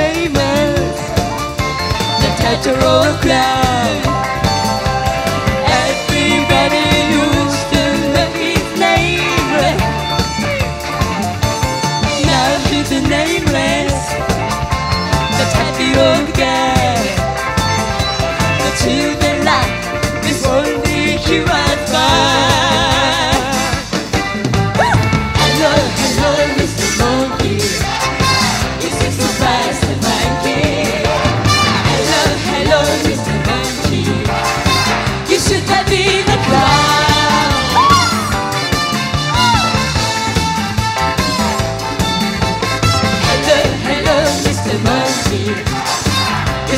famous The Tataro Club Everybody used to Now he's nameless The Tataro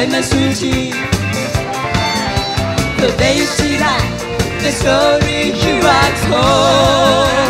a children, send a sweetie. So they see the story he writes home.